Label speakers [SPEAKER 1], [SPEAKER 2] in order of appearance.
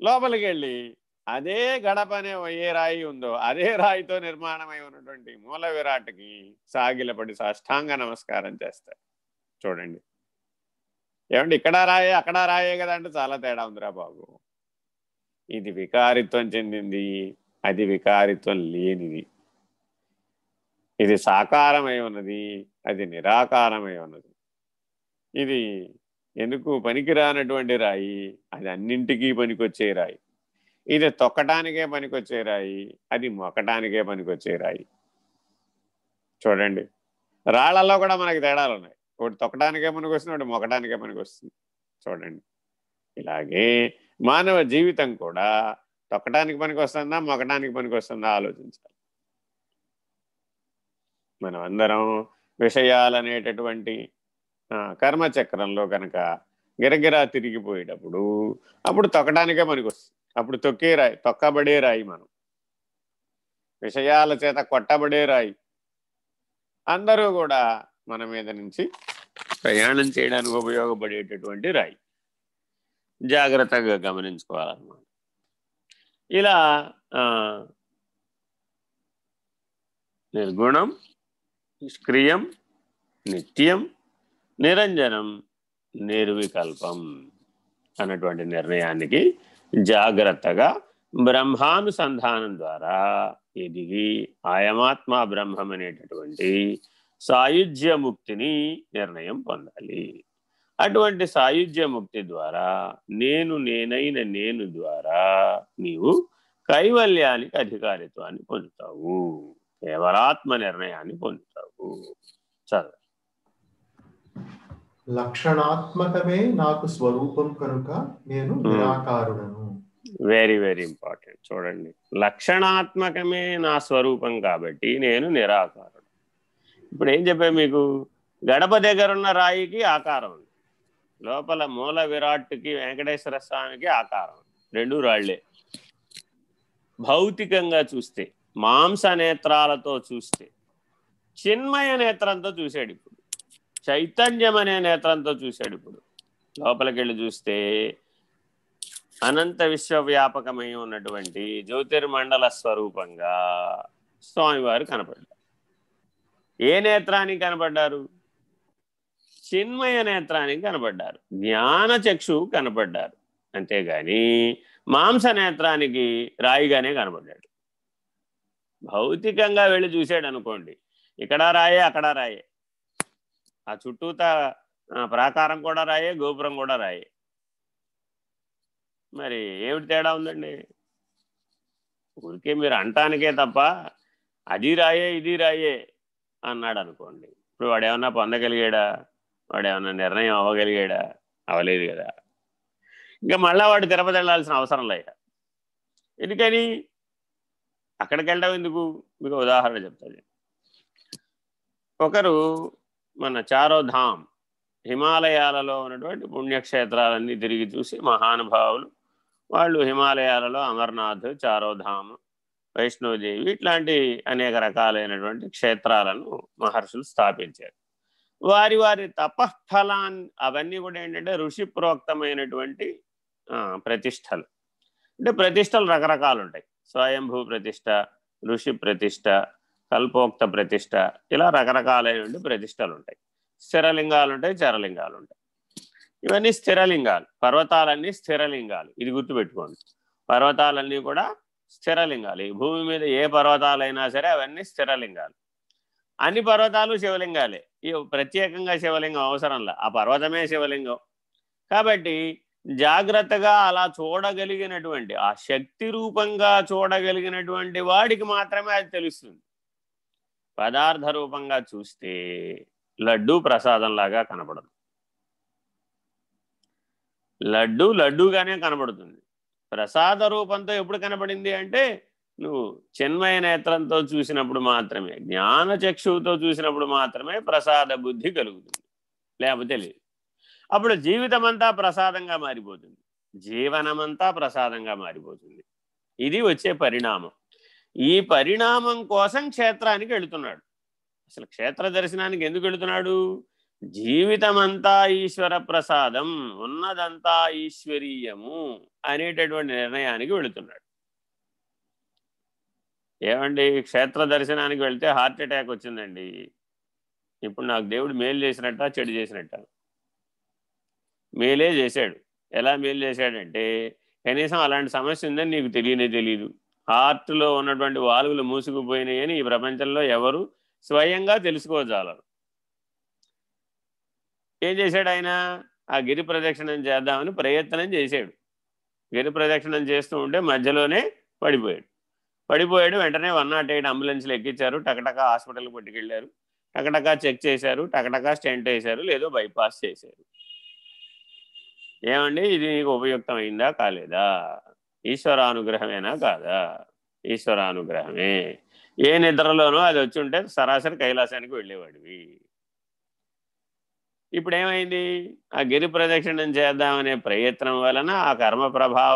[SPEAKER 1] లోపలికి వెళ్ళి అదే గడప అనే ఏ రాయి ఉందో అదే రాయితో నిర్మాణమై ఉన్నటువంటి మూల విరాట్కి సాగిలపడి సాష్టాంగ నమస్కారం చేస్తాడు చూడండి. ఏమంటే ఇక్కడ రాయే అక్కడ రాయే కదా అంటే చాలా తేడా ఉందిరా బాబు. ఇది వికారిత్వం చెందింది అది వికారిత్వం లేనిది. ఇది సాకారమై ఉన్నది అది నిరాకారమై ఉన్నది. ఇది ఎందుకు పనికిరానటువంటి రాయి? అది అన్నింటికీ పనికొచ్చే రాయి. ఇది తొక్కటానికే పనికొచ్చే రాయి అది మొక్కటానికే పనికొచ్చే రాయి. చూడండి. రాళ్ళలో కూడా మనకి తేడాలు ఉన్నాయి. ఒకటి తొక్కడానికే పనికొస్తుంది ఒకటి మొక్కడానికే పనికొస్తుంది. చూడండి. ఇలాగే మానవ జీవితం కూడా తొక్కడానికి పనికి వస్తుందా మొక్కడానికి పనికి వస్తుందా ఆలోచించాలి. మనం అందరం విషయాలనేటటువంటి కర్మచక్రంలో కనుక గిరగిరా తిరిగిపోయేటప్పుడు అప్పుడు తొక్కడానికే పనికి వస్తుంది అప్పుడు తొక్కే రాయి తొక్కబడే రాయి మనం. విషయాల చేత కొట్టబడే రాయి. అందరూ కూడా మన మీద నుంచి ప్రయాణం చేయడానికి ఉపయోగపడేటటువంటి రాయి. జాగ్రత్తగా గమనించుకోవాలన్నమాట. ఇలా నిర్గుణం నిష్క్రియం నిత్యం నిరంజనం నిర్వికల్పం అన్నటువంటి నిర్ణయానికి జాగ్రత్తగా బ్రహ్మానుసంధానం ద్వారా ఎదిగి ఆయమాత్మ బ్రహ్మం అనేటటువంటి సాయుధ్య ముక్తిని నిర్ణయం పొందాలి. అటువంటి సాయుధ్య ముక్తి ద్వారా నేను నేనైన నేను ద్వారా నీవు కైవల్యానికి అధికారిత్వాన్ని పొందుతావు. కేవలాత్మ నిర్ణయాన్ని పొందుతావు. చదువు
[SPEAKER 2] లక్షణాత్మకమే నాకు స్వరూపం కనుక నేను నిరాకారుడను.
[SPEAKER 1] వెరీ వెరీ ఇంపార్టెంట్ చూడండి. లక్షణాత్మకమే నా స్వరూపం కాబట్టి నేను నిరాకారుడు. ఇప్పుడు ఏం చెప్పా మీకు? గడప దగ్గర ఉన్న రాయికి ఆకారం ఉంది. లోపల మూల విరాట్కి వెంకటేశ్వర స్వామికి ఆకారం రెండు రాళ్ళే. భౌతికంగా చూస్తే మాంస నేత్రాలతో చూస్తే చిన్మయ నేత్రంతో చూశాడు ఇప్పుడు. చైతన్యం అనే నేత్రంతో చూశాడు ఇప్పుడు. లోపలికి వెళ్ళి చూస్తే అనంత విశ్వవ్యాపకమై ఉన్నటువంటి జ్యోతిర్మండల స్వరూపంగా స్వామివారు కనపడ్డారు. ఏ నేత్రానికి కనపడ్డారు? చిన్మయ నేత్రానికి కనపడ్డారు. జ్ఞాన చక్షు కనపడ్డారు. అంతేగాని మాంస నేత్రానికి రాయిగానే కనపడ్డాడు. భౌతికంగా వెళ్ళి చూశాడు అనుకోండి. ఇక్కడ రాయే అక్కడ రాయే. ఆ చుట్టూత ప్రాకారం కూడా రాయే గోపురం కూడా రాయే. మరి ఏమిటి తేడా ఉందండి? ఊరికే మీరు అంటానికే తప్ప అది రాయే ఇది రాయే అన్నాడు అనుకోండి ఇప్పుడు వాడు ఏమన్నా పొందగలిగాడా? వాడు ఏమన్నా నిర్ణయం అవ్వగలిగాడా? అవ్వలేదు కదా. ఇంకా మళ్ళా వాడు తిరుపతి వెళ్ళాల్సిన అవసరం లేదు ఎందుకని? అక్కడికి వెళ్ళడం ఎందుకు? మీకు ఉదాహరణ చెప్తాను ఒకరు మన చారోధామ్ హిమాలయాలలో ఉన్నటువంటి పుణ్యక్షేత్రాలన్నీ తిరిగి చూసి మహానుభావులు వాళ్ళు హిమాలయాలలో అమర్నాథ్ చారోధామ్ వైష్ణోదేవి ఇట్లాంటి అనేక రకాలైనటువంటి క్షేత్రాలను మహర్షులు స్థాపించారు. వారి వారి తపఫలాన్ అవన్నీ కూడా ఏంటంటే ఋషి ప్రోక్తమైనటువంటి ప్రతిష్టలు. అంటే ప్రతిష్టలు రకరకాలు ఉంటాయి. స్వయంభూ ప్రతిష్ట ఋషి ప్రతిష్ట కల్పోక్త ప్రతిష్ట. ఇలా రకరకాలైనటువంటి ప్రతిష్టలు ఉంటాయి స్థిరలింగాలు ఉంటాయి చరలింగాలు ఉంటాయి ఇవన్నీ స్థిరలింగాలు. పర్వతాలన్నీ స్థిరలింగాలు. ఇది గుర్తుపెట్టుకోండి. పర్వతాలన్నీ కూడా స్థిరలింగాలు. ఈ భూమి మీద ఏ పర్వతాలైనా సరే అవన్నీ స్థిరలింగాలు. అన్ని పర్వతాలు శివలింగాలే. ఈ ప్రత్యేకంగా శివలింగం అవసరంలా ఆ పర్వతమే శివలింగం. కాబట్టి జాగ్రత్తగా అలా చూడగలిగినటువంటి ఆ శక్తి రూపంగా చూడగలిగినటువంటి వాడికి మాత్రమే అది తెలుస్తుంది. పదార్థ రూపంగా చూస్తే లడ్డు ప్రసాదంలాగా కనపడదు లడ్డు లడ్డుగానే కనబడుతుంది. ప్రసాద రూపంతో ఎప్పుడు కనపడింది అంటే నువ్వు చిన్మయ నేత్రంతో చూసినప్పుడు మాత్రమే జ్ఞాన చక్షువుతో చూసినప్పుడు మాత్రమే ప్రసాద బుద్ధి కలుగుతుంది. లేకపోతే లేదు. అప్పుడు జీవితం అంతా ప్రసాదంగా మారిపోతుంది. జీవనమంతా ప్రసాదంగా మారిపోతుంది. ఇది వచ్చే పరిణామం. ఈ పరిణామం కోసం క్షేత్రానికి వెళుతున్నాడు. అసలు క్షేత్ర దర్శనానికి ఎందుకు వెళుతున్నాడు? జీవితమంతా ఈశ్వర ప్రసాదం ఉన్నదంతా ఈశ్వరీయము అనేటటువంటి నిర్ణయానికి వెళుతున్నాడు. ఏమండి క్షేత్ర దర్శనానికి వెళ్తే హార్ట్ అటాక్ వచ్చిందండి. ఇప్పుడు నాకు దేవుడు మేలు చేసినట్ట చెడు చేసినట్ట? మేలే చేశాడు. ఎలా మేలు చేశాడంటే కనీసం అలాంటి సమస్య ఉందని నీకు తెలియనే తెలియదు హార్ట్లో ఉన్నటువంటి వాల్వులు మూసుకుపోయినాయని ఈ ప్రపంచంలో ఎవరు స్వయంగా తెలుసుకోజాలరు. ఏం చేశాడు ఆయన? ఆ గిరి ప్రదక్షిణం చేద్దామని ప్రయత్నం చేశాడు. గిరి ప్రదక్షిణం చేస్తూ ఉంటే మధ్యలోనే పడిపోయాడు. పడిపోయాడు వెంటనే వన్ నాట్ ఎయిట్ అంబులెన్స్లు ఎక్కించారు. టకటకా హాస్పిటల్కి పట్టుకెళ్ళారు. టకటకా చెక్ చేశారు టకటకా స్టెంట్ వేశారు లేదో బైపాస్ చేశారు. ఏమండి? ఇది నీకు ఉపయుక్తమైందా కాలేదా? ఈశ్వరానుగ్రహమేనా కాదా? ఈశ్వరానుగ్రహమే. ఏ నిద్రలోనో అది వచ్చి ఉంటే సరాసరి కైలాసానికి వెళ్ళేవాడివి. ఇప్పుడు ఏమైంది ఆ గిరి ప్రదక్షిణం చేద్దామనే ప్రయత్నం వలన ఆ కర్మ ప్రభావం